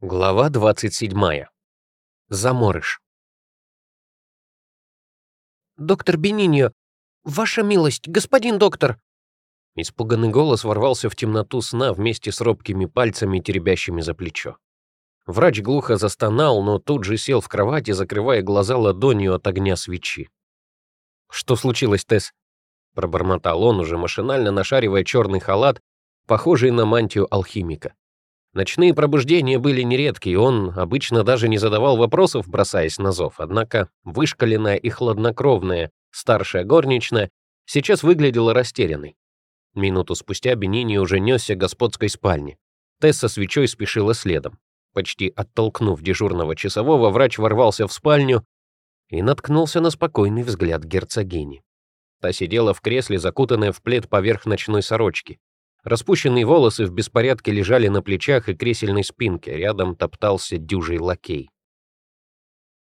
Глава 27. Заморыш. «Доктор Бениньо, ваша милость, господин доктор!» Испуганный голос ворвался в темноту сна вместе с робкими пальцами, теребящими за плечо. Врач глухо застонал, но тут же сел в кровати, закрывая глаза ладонью от огня свечи. «Что случилось, Тесс?» — пробормотал он, уже машинально нашаривая черный халат, похожий на мантию алхимика. Ночные пробуждения были нередки, и он обычно даже не задавал вопросов, бросаясь на зов. Однако вышкаленная и хладнокровная старшая горничная сейчас выглядела растерянной. Минуту спустя Бенини уже несся к господской спальне. Тесс со свечой спешила следом. Почти оттолкнув дежурного часового, врач ворвался в спальню и наткнулся на спокойный взгляд герцогини. Та сидела в кресле, закутанная в плед поверх ночной сорочки. Распущенные волосы в беспорядке лежали на плечах и кресельной спинке, рядом топтался дюжий лакей.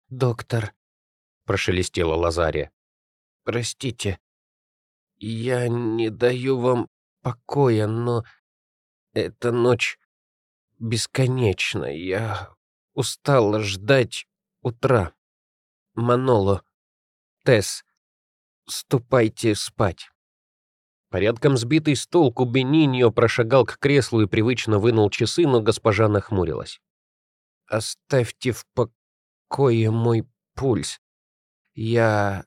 «Доктор», — прошелестела Лазария, — «простите, я не даю вам покоя, но эта ночь бесконечна. Я устала ждать утра. Маноло, Тесс, ступайте спать». Порядком сбитый с толку Бениньо прошагал к креслу и привычно вынул часы, но госпожа нахмурилась. «Оставьте в покое мой пульс. Я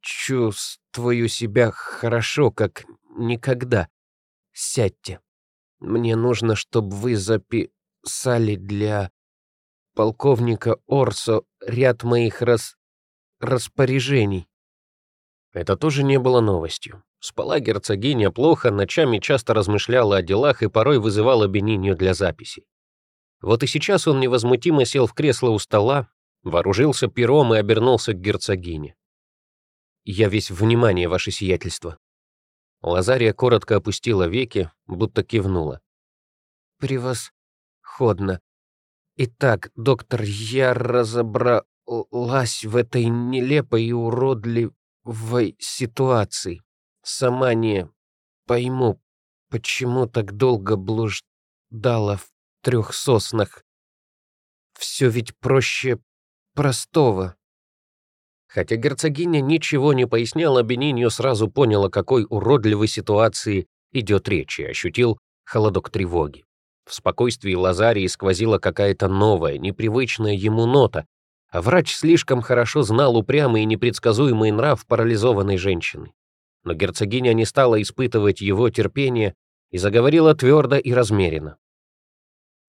чувствую себя хорошо, как никогда. Сядьте. Мне нужно, чтобы вы записали для полковника Орсо ряд моих рас... распоряжений». Это тоже не было новостью. Спала герцогиня плохо, ночами часто размышляла о делах и порой вызывала Бенинью для записей. Вот и сейчас он невозмутимо сел в кресло у стола, вооружился пером и обернулся к герцогине. «Я весь внимание, ваше сиятельство». Лазария коротко опустила веки, будто кивнула. «Превосходно. Итак, доктор, я разобралась в этой нелепой и уродливой ситуации. Сама не пойму, почему так долго блуждала в трех соснах. Все ведь проще простого. Хотя герцогиня ничего не поясняла, Бениньо сразу понял, о какой уродливой ситуации идет речь, и ощутил холодок тревоги. В спокойствии Лазарии сквозила какая-то новая, непривычная ему нота, а врач слишком хорошо знал упрямый и непредсказуемый нрав парализованной женщины но герцогиня не стала испытывать его терпение и заговорила твердо и размеренно.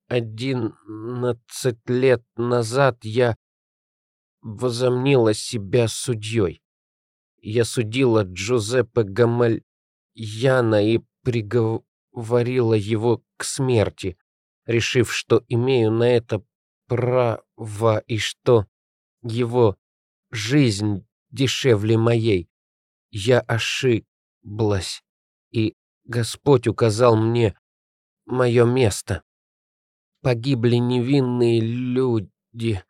«Одиннадцать лет назад я возомнила себя судьей. Я судила Джузеппе Гамальяна и приговорила его к смерти, решив, что имею на это право и что его жизнь дешевле моей я ошиблась, и Господь указал мне мое место. Погибли невинные люди,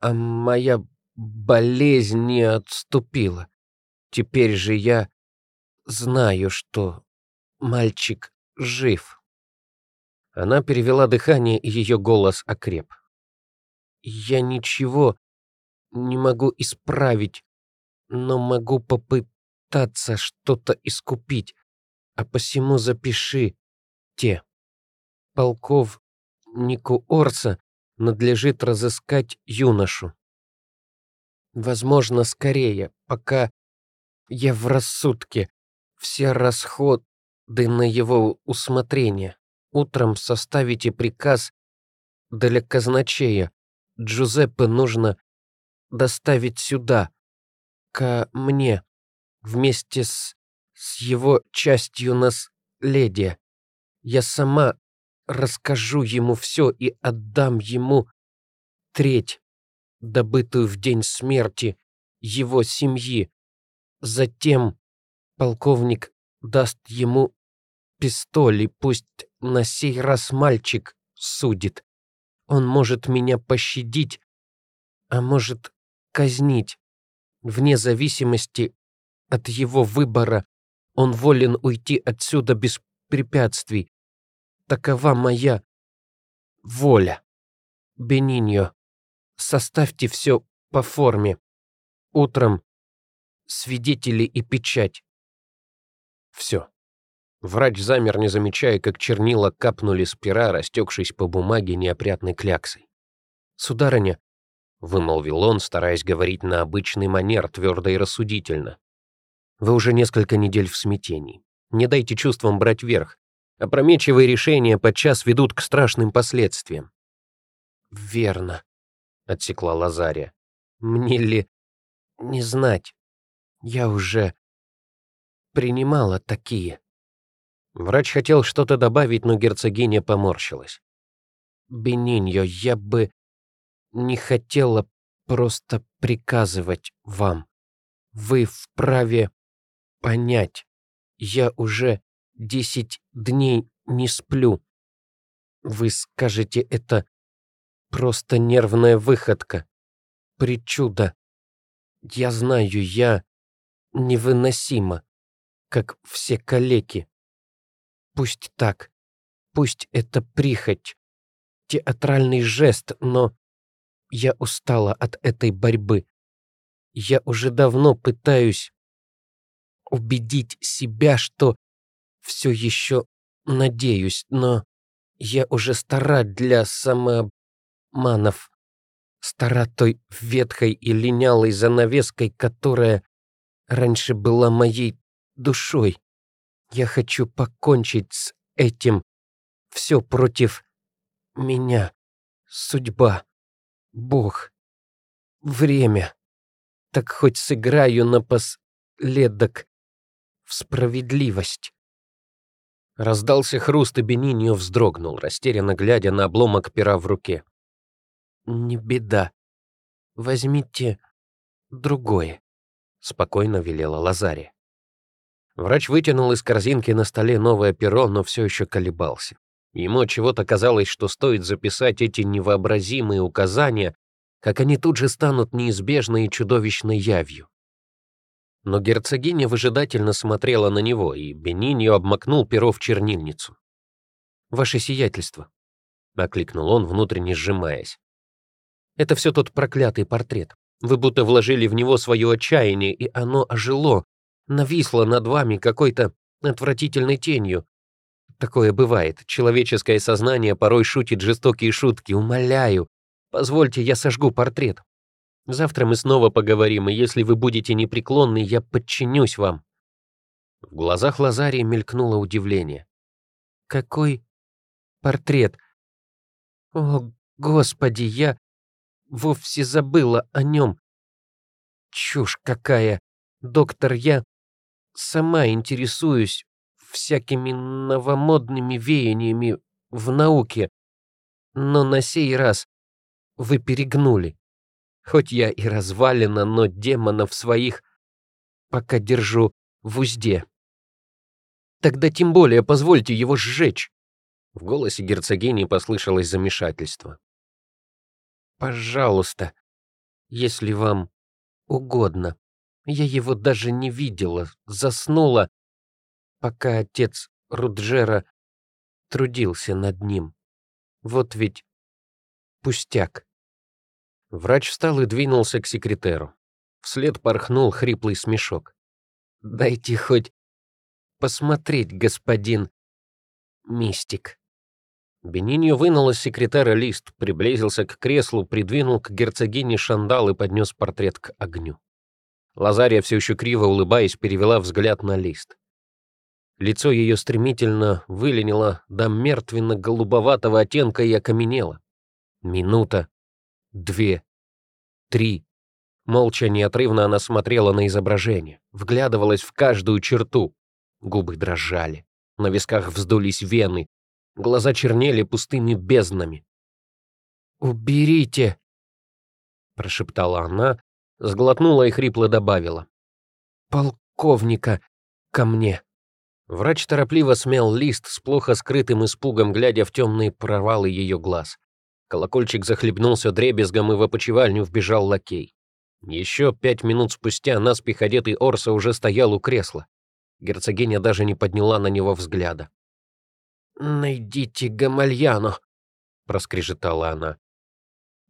а моя болезнь не отступила. Теперь же я знаю, что мальчик жив. Она перевела дыхание, и ее голос окреп. Я ничего не могу исправить, но могу попытаться пытаться что-то искупить, а посему запиши те. Полковнику Орса надлежит разыскать юношу. Возможно, скорее, пока я в рассудке. Все расходы на его усмотрение. Утром составите приказ для казначея. Джузеппе нужно доставить сюда, ко мне вместе с, с его частью наследия. Я сама расскажу ему все и отдам ему треть, добытую в день смерти его семьи. Затем полковник даст ему пистоль, и пусть на сей раз мальчик судит. Он может меня пощадить, а может казнить, вне зависимости от его выбора он волен уйти отсюда без препятствий. Такова моя воля. Бениньо, составьте все по форме. Утром свидетели и печать. Все. Врач замер, не замечая, как чернила капнули с пера, растекшись по бумаге неопрятной кляксой. «Сударыня», — вымолвил он, стараясь говорить на обычный манер, твердо и рассудительно. «Вы уже несколько недель в смятении. Не дайте чувствам брать верх. Опрометчивые решения подчас ведут к страшным последствиям». «Верно», — отсекла Лазария. «Мне ли не знать? Я уже принимала такие». Врач хотел что-то добавить, но герцогиня поморщилась. «Бениньо, я бы не хотела просто приказывать вам. Вы вправе понять. Я уже десять дней не сплю. Вы скажете, это просто нервная выходка, причуда. Я знаю, я невыносима, как все калеки. Пусть так. Пусть это прихоть. Театральный жест, но я устала от этой борьбы. Я уже давно пытаюсь убедить себя, что все еще надеюсь, но я уже стара для самообманов. Стара той ветхой и линялой занавеской, которая раньше была моей душой. Я хочу покончить с этим. Все против меня. Судьба. Бог. Время. Так хоть сыграю напоследок в справедливость. Раздался хруст, и Бениньо вздрогнул, растерянно глядя на обломок пера в руке. «Не беда. Возьмите другое», — спокойно велела Лазария. Врач вытянул из корзинки на столе новое перо, но все еще колебался. Ему чего-то казалось, что стоит записать эти невообразимые указания, как они тут же станут неизбежной и чудовищной явью. Но герцогиня выжидательно смотрела на него, и Бениньо обмакнул перо в чернильницу. «Ваше сиятельство», — окликнул он, внутренне сжимаясь. «Это все тот проклятый портрет. Вы будто вложили в него свое отчаяние, и оно ожило, нависла над вами какой-то отвратительной тенью. Такое бывает. Человеческое сознание порой шутит жестокие шутки. Умоляю, позвольте, я сожгу портрет. Завтра мы снова поговорим, и если вы будете непреклонны, я подчинюсь вам». В глазах Лазарии мелькнуло удивление. «Какой портрет? О, Господи, я вовсе забыла о нем. Чушь какая! Доктор, я сама интересуюсь всякими новомодными веяниями в науке, но на сей раз вы перегнули. Хоть я и развалена, но демонов своих пока держу в узде. Тогда тем более позвольте его сжечь. В голосе герцогини послышалось замешательство. «Пожалуйста, если вам угодно». Я его даже не видела, заснула, пока отец Руджера трудился над ним. Вот ведь пустяк. Врач встал и двинулся к секретеру. Вслед порхнул хриплый смешок. «Дайте хоть посмотреть, господин мистик». Бениньо вынул из секретера лист, приблизился к креслу, придвинул к герцогине шандал и поднес портрет к огню. Лазария все еще криво улыбаясь перевела взгляд на лист. Лицо ее стремительно выленило до мертвенно-голубоватого оттенка и окаменело. Минута, две, три. Молча, неотрывно она смотрела на изображение, вглядывалась в каждую черту. Губы дрожали, на висках вздулись вены, глаза чернели пустыми безднами. «Уберите!» — прошептала она, Сглотнула и хрипло добавила. «Полковника ко мне». Врач торопливо смял лист с плохо скрытым испугом, глядя в темные провалы ее глаз. Колокольчик захлебнулся дребезгом, и в опочивальню вбежал лакей. Еще пять минут спустя наспех одетый Орса уже стоял у кресла. Герцогиня даже не подняла на него взгляда. «Найдите Гамальяно», — проскрежетала она.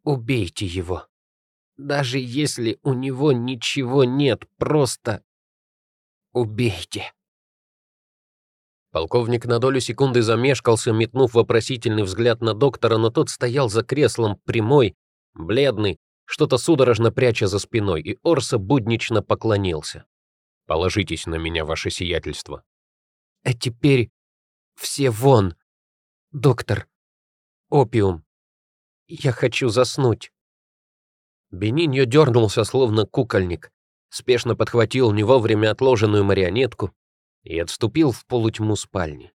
Убейте его. Даже если у него ничего нет, просто убейте. Полковник на долю секунды замешкался, метнув вопросительный взгляд на доктора, но тот стоял за креслом, прямой, бледный, что-то судорожно пряча за спиной, и Орса буднично поклонился. «Положитесь на меня, ваше сиятельство». «А теперь все вон, доктор. Опиум. Я хочу заснуть». Бениньо дернулся, словно кукольник, спешно подхватил не вовремя отложенную марионетку, и отступил в полутьму спальни.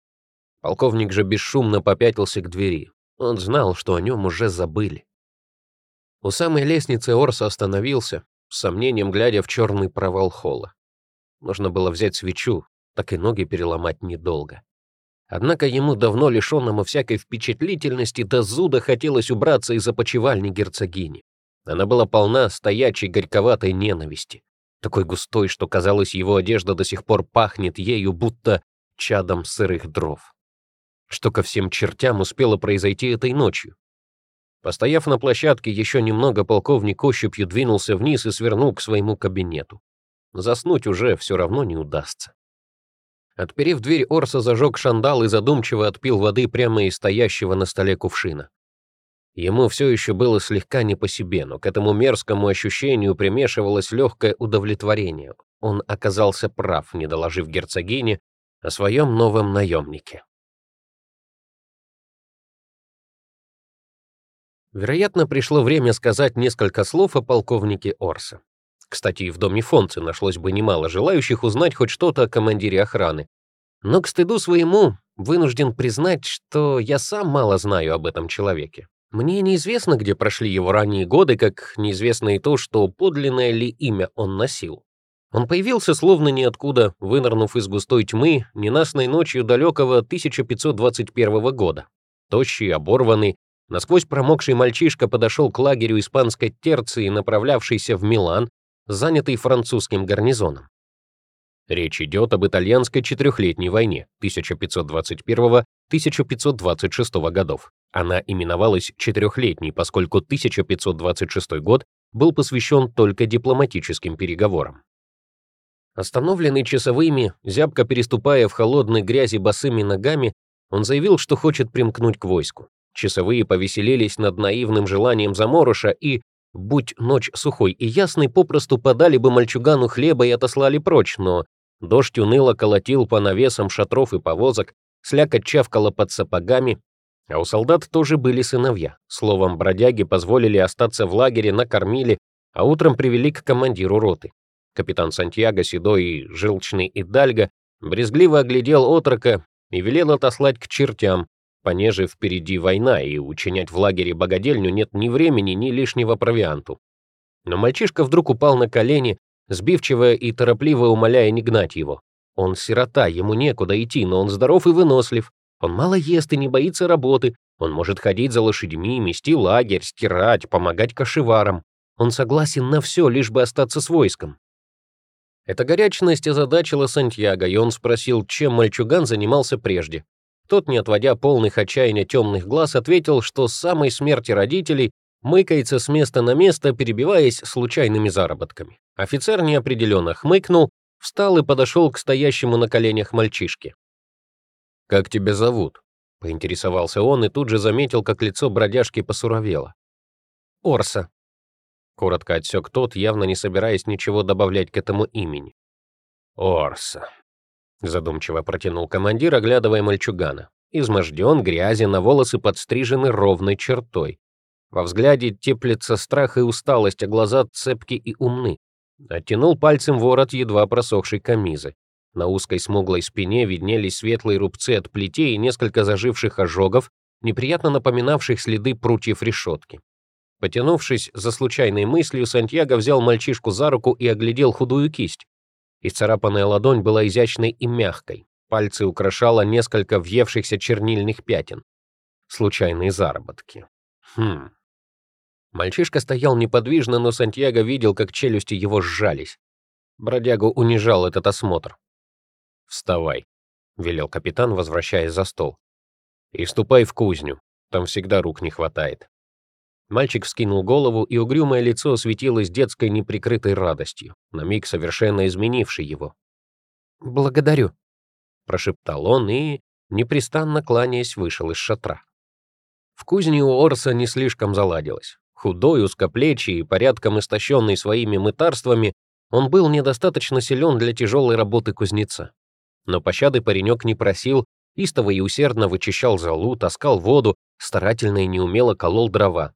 Полковник же бесшумно попятился к двери. Он знал, что о нем уже забыли. У самой лестницы Орса остановился, с сомнением глядя в черный провал холла. Нужно было взять свечу, так и ноги переломать недолго. Однако ему, давно лишенному всякой впечатлительности, до зуда хотелось убраться из опочивальни герцогини. Она была полна стоячей горьковатой ненависти такой густой, что, казалось, его одежда до сих пор пахнет ею, будто чадом сырых дров. Что ко всем чертям успело произойти этой ночью? Постояв на площадке еще немного, полковник ощупью двинулся вниз и свернул к своему кабинету. Заснуть уже все равно не удастся. Отперев дверь, Орса зажег шандал и задумчиво отпил воды прямо из стоящего на столе кувшина. Ему все еще было слегка не по себе, но к этому мерзкому ощущению примешивалось легкое удовлетворение. Он оказался прав, не доложив герцогине о своем новом наемнике. Вероятно, пришло время сказать несколько слов о полковнике Орса. Кстати, и в доме Фонцы нашлось бы немало желающих узнать хоть что-то о командире охраны. Но к стыду своему вынужден признать, что я сам мало знаю об этом человеке. Мне неизвестно, где прошли его ранние годы, как неизвестно и то, что подлинное ли имя он носил. Он появился словно ниоткуда, вынырнув из густой тьмы, ненастной ночью далекого 1521 года. Тощий, оборванный, насквозь промокший мальчишка подошел к лагерю испанской терции, направлявшейся в Милан, занятый французским гарнизоном. Речь идет об итальянской четырехлетней войне 1521-1526 годов. Она именовалась четырехлетней, поскольку 1526 год был посвящен только дипломатическим переговорам. Остановленный часовыми, зябко переступая в холодной грязи босыми ногами, он заявил, что хочет примкнуть к войску. Часовые повеселились над наивным желанием заморыша и, будь ночь сухой и ясной, попросту подали бы мальчугану хлеба и отослали прочь, но Дождь уныло колотил по навесам шатров и повозок, слякоть чавкала под сапогами, а у солдат тоже были сыновья. Словом, бродяги позволили остаться в лагере, накормили, а утром привели к командиру роты. Капитан Сантьяго, седой и желчный Идальго, брезгливо оглядел отрока и велел отослать к чертям, понеже впереди война, и учинять в лагере богадельню нет ни времени, ни лишнего провианту. Но мальчишка вдруг упал на колени, сбивчиво и торопливо умоляя не гнать его. Он сирота, ему некуда идти, но он здоров и вынослив. Он мало ест и не боится работы. Он может ходить за лошадьми, мести лагерь, стирать, помогать кошеварам. Он согласен на все, лишь бы остаться с войском. Эта горячность озадачила Сантьяго, и он спросил, чем мальчуган занимался прежде. Тот, не отводя полных отчаяния темных глаз, ответил, что с самой смерти родителей мыкается с места на место, перебиваясь случайными заработками. Офицер неопределенно хмыкнул, встал и подошел к стоящему на коленях мальчишке. «Как тебя зовут?» — поинтересовался он и тут же заметил, как лицо бродяжки посуровело. «Орса», — коротко отсек тот, явно не собираясь ничего добавлять к этому имени. «Орса», — задумчиво протянул командир, оглядывая мальчугана. Изможден, грязен, на волосы подстрижены ровной чертой. Во взгляде теплится страх и усталость, а глаза цепки и умны. Оттянул пальцем ворот едва просохшей камизы. На узкой смуглой спине виднелись светлые рубцы от плетей и несколько заживших ожогов, неприятно напоминавших следы прутьев решетки. Потянувшись за случайной мыслью, Сантьяго взял мальчишку за руку и оглядел худую кисть. Исцарапанная ладонь была изящной и мягкой. Пальцы украшало несколько въевшихся чернильных пятен. Случайные заработки. Хм, Мальчишка стоял неподвижно, но Сантьяго видел, как челюсти его сжались. Бродягу унижал этот осмотр. «Вставай», — велел капитан, возвращаясь за стол. «И ступай в кузню, там всегда рук не хватает». Мальчик вскинул голову, и угрюмое лицо светилось детской неприкрытой радостью, на миг совершенно изменившей его. «Благодарю», — прошептал он и, непрестанно кланяясь, вышел из шатра. В кузне у Орса не слишком заладилось. Худой, узкоплечий и порядком истощенный своими мытарствами, он был недостаточно силен для тяжелой работы кузнеца. Но пощады паренек не просил, истово и усердно вычищал залу, таскал воду, старательно и неумело колол дрова.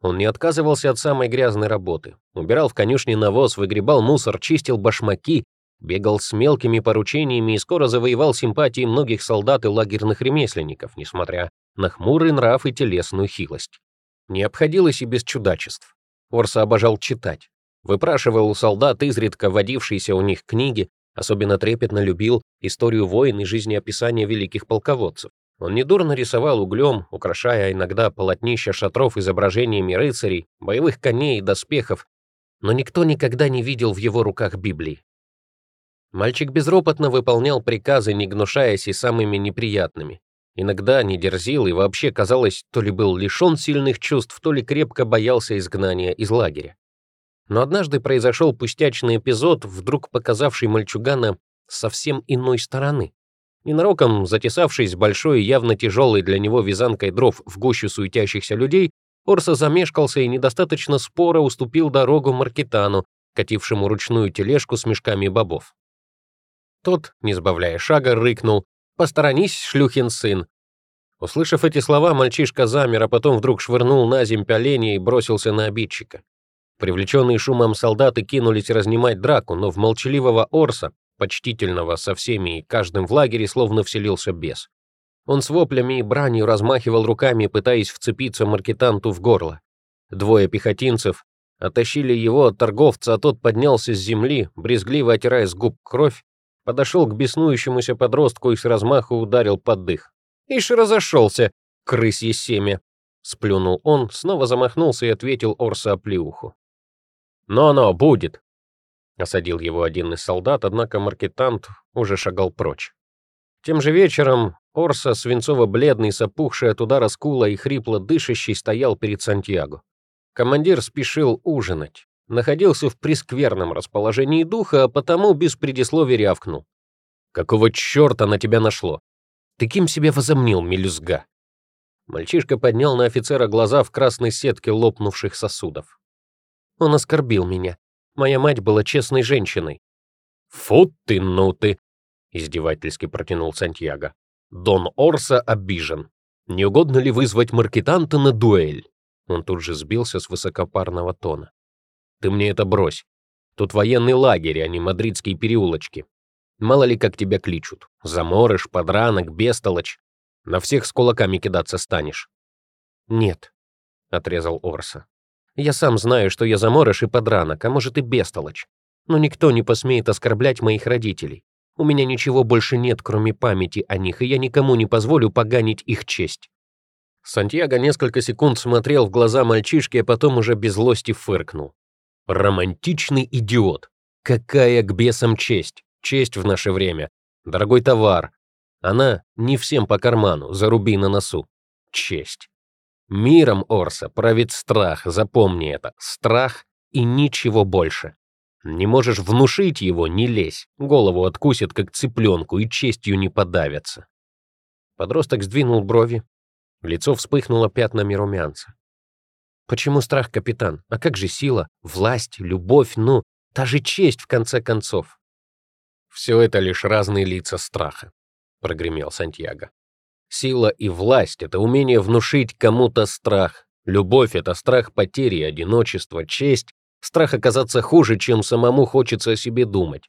Он не отказывался от самой грязной работы. Убирал в конюшне навоз, выгребал мусор, чистил башмаки, бегал с мелкими поручениями и скоро завоевал симпатии многих солдат и лагерных ремесленников, несмотря на хмурый нрав и телесную хилость. Не обходилось и без чудачеств. Орса обожал читать. Выпрашивал у солдат изредка водившиеся у них книги, особенно трепетно любил историю войн и жизнеописания великих полководцев. Он недурно рисовал углем, украшая иногда полотнища шатров изображениями рыцарей, боевых коней и доспехов, но никто никогда не видел в его руках Библии. Мальчик безропотно выполнял приказы, не гнушаясь и самыми неприятными. Иногда не дерзил и вообще, казалось, то ли был лишен сильных чувств, то ли крепко боялся изгнания из лагеря. Но однажды произошел пустячный эпизод, вдруг показавший мальчугана совсем иной стороны. Ненароком, затесавшись большой и явно тяжелой для него вязанкой дров в гущу суетящихся людей, Орса замешкался и недостаточно споро уступил дорогу Маркетану, катившему ручную тележку с мешками бобов. Тот, не сбавляя шага, рыкнул «Посторонись, шлюхин сын!». Услышав эти слова, мальчишка замер, а потом вдруг швырнул на земь поленья и бросился на обидчика. Привлеченные шумом солдаты кинулись разнимать драку, но в молчаливого Орса, почтительного со всеми и каждым в лагере, словно вселился бес. Он с воплями и бранью размахивал руками, пытаясь вцепиться маркетанту в горло. Двое пехотинцев оттащили его от торговца, а тот поднялся с земли, брезгливо отирая с губ кровь, подошел к беснующемуся подростку и с размаху ударил под дых. «Ишь разошелся, крысье семя!» Сплюнул он, снова замахнулся и ответил Орса оплеуху. «Но-но, будет!» Осадил его один из солдат, однако маркетант уже шагал прочь. Тем же вечером Орса, свинцово-бледный, сопухший от удара скула и хрипло дышащий, стоял перед Сантьяго. Командир спешил ужинать, находился в прескверном расположении духа, а потому без предисловия рявкнул. «Какого черта на тебя нашло? Ты кем себя возомнил, мелюзга?» Мальчишка поднял на офицера глаза в красной сетке лопнувших сосудов. Он оскорбил меня. Моя мать была честной женщиной. «Фу ты, ну ты!» — издевательски протянул Сантьяго. «Дон Орса обижен. Не угодно ли вызвать маркетанта на дуэль?» Он тут же сбился с высокопарного тона. «Ты мне это брось. Тут военный лагерь, а не мадридские переулочки. Мало ли как тебя кличут. Заморыш, подранок, бестолочь. На всех с кулаками кидаться станешь». «Нет», — отрезал Орса. Я сам знаю, что я заморыш и подранок, а может и бестолочь. Но никто не посмеет оскорблять моих родителей. У меня ничего больше нет, кроме памяти о них, и я никому не позволю поганить их честь». Сантьяго несколько секунд смотрел в глаза мальчишки, а потом уже без злости фыркнул. «Романтичный идиот! Какая к бесам честь! Честь в наше время! Дорогой товар! Она не всем по карману, заруби на носу. Честь! Миром Орса правит страх, запомни это. Страх и ничего больше. Не можешь внушить его, не лезь. Голову откусит, как цыпленку, и честью не подавятся. Подросток сдвинул брови. Лицо вспыхнуло пятнами румянца. Почему страх, капитан? А как же сила, власть, любовь, ну, та же честь, в конце концов? Все это лишь разные лица страха, прогремел Сантьяго. Сила и власть — это умение внушить кому-то страх. Любовь — это страх потери, одиночества, честь, страх оказаться хуже, чем самому хочется о себе думать.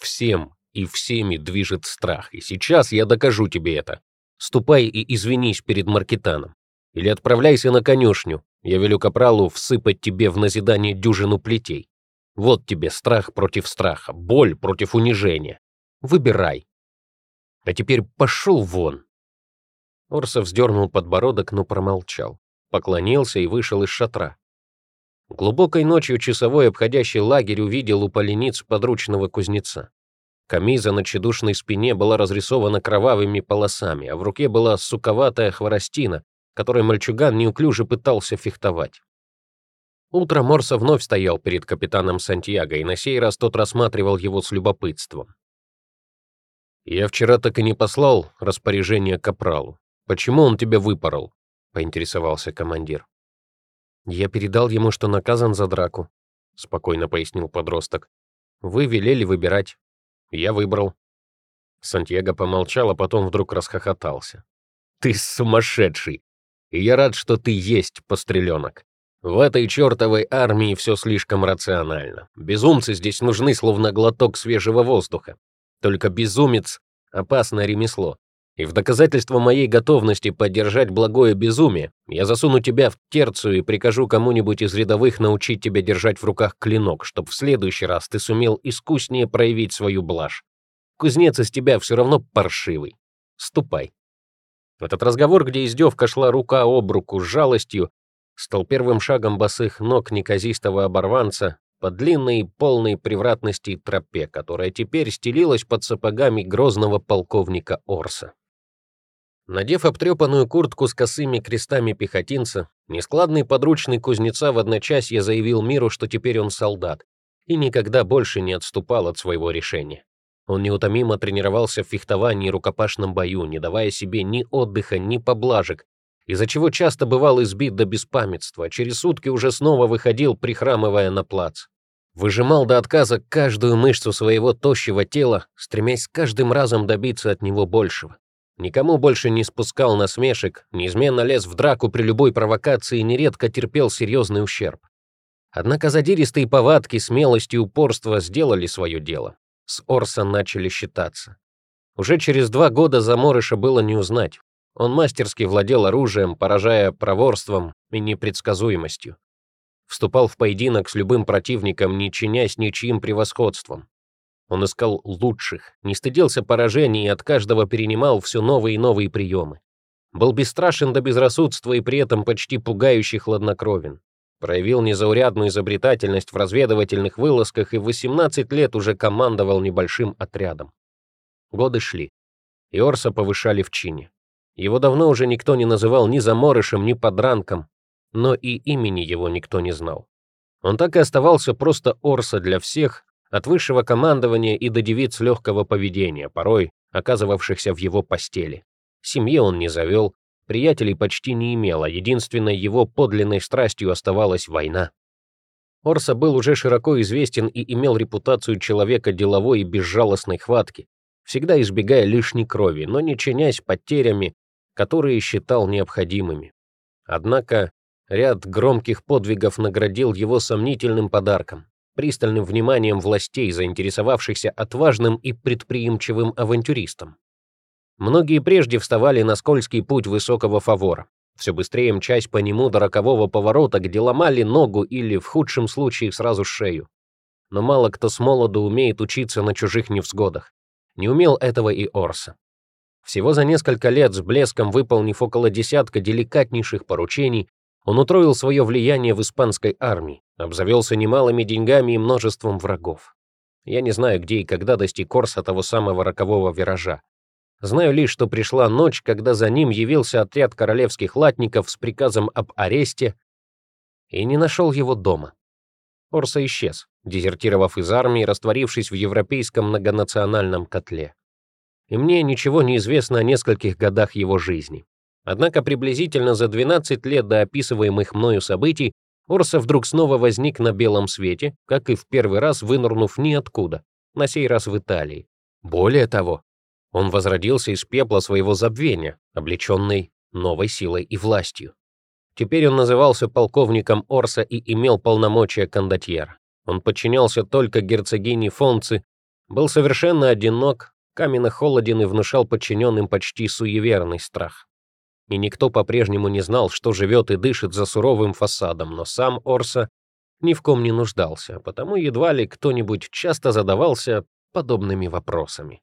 Всем и всеми движет страх, и сейчас я докажу тебе это. Ступай и извинись перед Маркетаном. Или отправляйся на конюшню, я велю капралу всыпать тебе в назидание дюжину плетей. Вот тебе страх против страха, боль против унижения. Выбирай. А теперь пошел вон. Орсов вздернул подбородок, но промолчал. Поклонился и вышел из шатра. Глубокой ночью часовой, обходящий лагерь, увидел у полениц подручного кузнеца. Камиза на тщедушной спине была разрисована кровавыми полосами, а в руке была суковатая хворостина, которой мальчуган неуклюже пытался фехтовать. Утром Морса вновь стоял перед капитаном Сантьяго, и на сей раз тот рассматривал его с любопытством. «Я вчера так и не послал распоряжение капралу. Почему он тебя выпорол?» — поинтересовался командир. «Я передал ему, что наказан за драку», — спокойно пояснил подросток. «Вы велели выбирать. Я выбрал». Сантьяго помолчал, а потом вдруг расхохотался. «Ты сумасшедший! И я рад, что ты есть, постреленок. В этой чертовой армии все слишком рационально. Безумцы здесь нужны, словно глоток свежего воздуха. Только безумец — опасное ремесло. И в доказательство моей готовности поддержать благое безумие, я засуну тебя в терцию и прикажу кому-нибудь из рядовых научить тебя держать в руках клинок, чтобы в следующий раз ты сумел искуснее проявить свою блажь. Кузнец из тебя все равно паршивый. Ступай. Этот разговор, где издевка шла рука об руку с жалостью, стал первым шагом босых ног неказистого оборванца по длинной, полной превратности тропе, которая теперь стелилась под сапогами грозного полковника Орса. Надев обтрепанную куртку с косыми крестами пехотинца, нескладный подручный кузнеца в одночасье заявил миру, что теперь он солдат, и никогда больше не отступал от своего решения. Он неутомимо тренировался в фехтовании и рукопашном бою, не давая себе ни отдыха, ни поблажек, из-за чего часто бывал избит до беспамятства, через сутки уже снова выходил, прихрамывая на плац. Выжимал до отказа каждую мышцу своего тощего тела, стремясь каждым разом добиться от него большего. Никому больше не спускал насмешек, неизменно лез в драку при любой провокации и нередко терпел серьезный ущерб. Однако задиристые повадки, смелость и упорство сделали свое дело. С Орса начали считаться. Уже через два года заморыша было не узнать. Он мастерски владел оружием, поражая проворством и непредсказуемостью. Вступал в поединок с любым противником, не чинясь ничьим превосходством. Он искал лучших, не стыдился поражений и от каждого перенимал все новые и новые приемы. Был бесстрашен до безрассудства и при этом почти пугающе хладнокровен. Проявил незаурядную изобретательность в разведывательных вылазках и в 18 лет уже командовал небольшим отрядом. Годы шли. Иорса повышали в чине. Его давно уже никто не называл ни заморышем, ни подранком, но и имени его никто не знал. Он так и оставался просто Орса для всех, от высшего командования и до девиц легкого поведения, порой оказывавшихся в его постели. Семье он не завел, приятелей почти не имел, а единственной его подлинной страстью оставалась война. Орса был уже широко известен и имел репутацию человека деловой и безжалостной хватки, всегда избегая лишней крови, но не чинясь потерями, которые считал необходимыми. Однако ряд громких подвигов наградил его сомнительным подарком пристальным вниманием властей, заинтересовавшихся отважным и предприимчивым авантюристом. Многие прежде вставали на скользкий путь высокого фавора, все быстрее мчась по нему до рокового поворота, где ломали ногу или, в худшем случае, сразу шею. Но мало кто с молоду умеет учиться на чужих невзгодах. Не умел этого и Орса. Всего за несколько лет, с блеском выполнив около десятка деликатнейших поручений, он утроил свое влияние в испанской армии, обзавелся немалыми деньгами и множеством врагов. Я не знаю, где и когда достиг Корса того самого рокового виража. Знаю лишь, что пришла ночь, когда за ним явился отряд королевских латников с приказом об аресте и не нашел его дома. Орса исчез, дезертировав из армии, растворившись в европейском многонациональном котле. И мне ничего не известно о нескольких годах его жизни. Однако приблизительно за 12 лет до описываемых мною событий Орса вдруг снова возник на белом свете, как и в первый раз вынырнув ниоткуда, на сей раз в Италии. Более того, он возродился из пепла своего забвения, облеченный новой силой и властью. Теперь он назывался полковником Орса и имел полномочия кондотьера. Он подчинялся только герцогине Фонци, был совершенно одинок, каменно холоден и внушал подчиненным почти суеверный страх и никто по-прежнему не знал, что живет и дышит за суровым фасадом, но сам Орса ни в ком не нуждался, потому едва ли кто-нибудь часто задавался подобными вопросами.